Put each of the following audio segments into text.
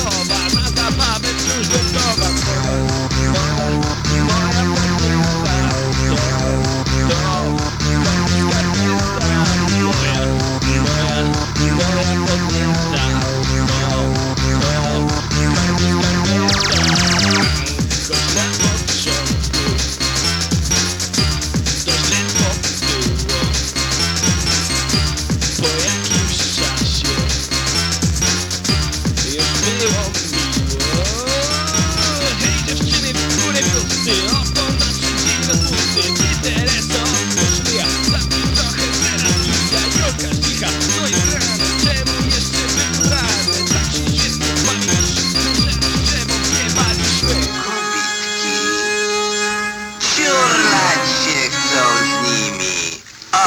Oh my.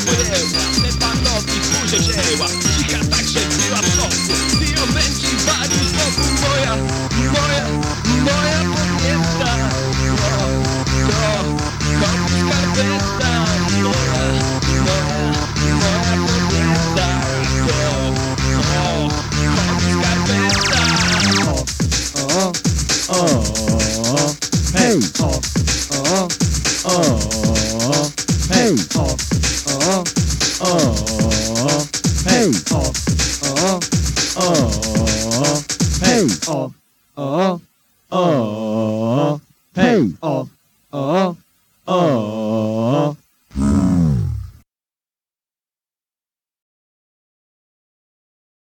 puedes, levanto y tu lleva, chicas Oh, oh, oh, hey, oh, oh, oh.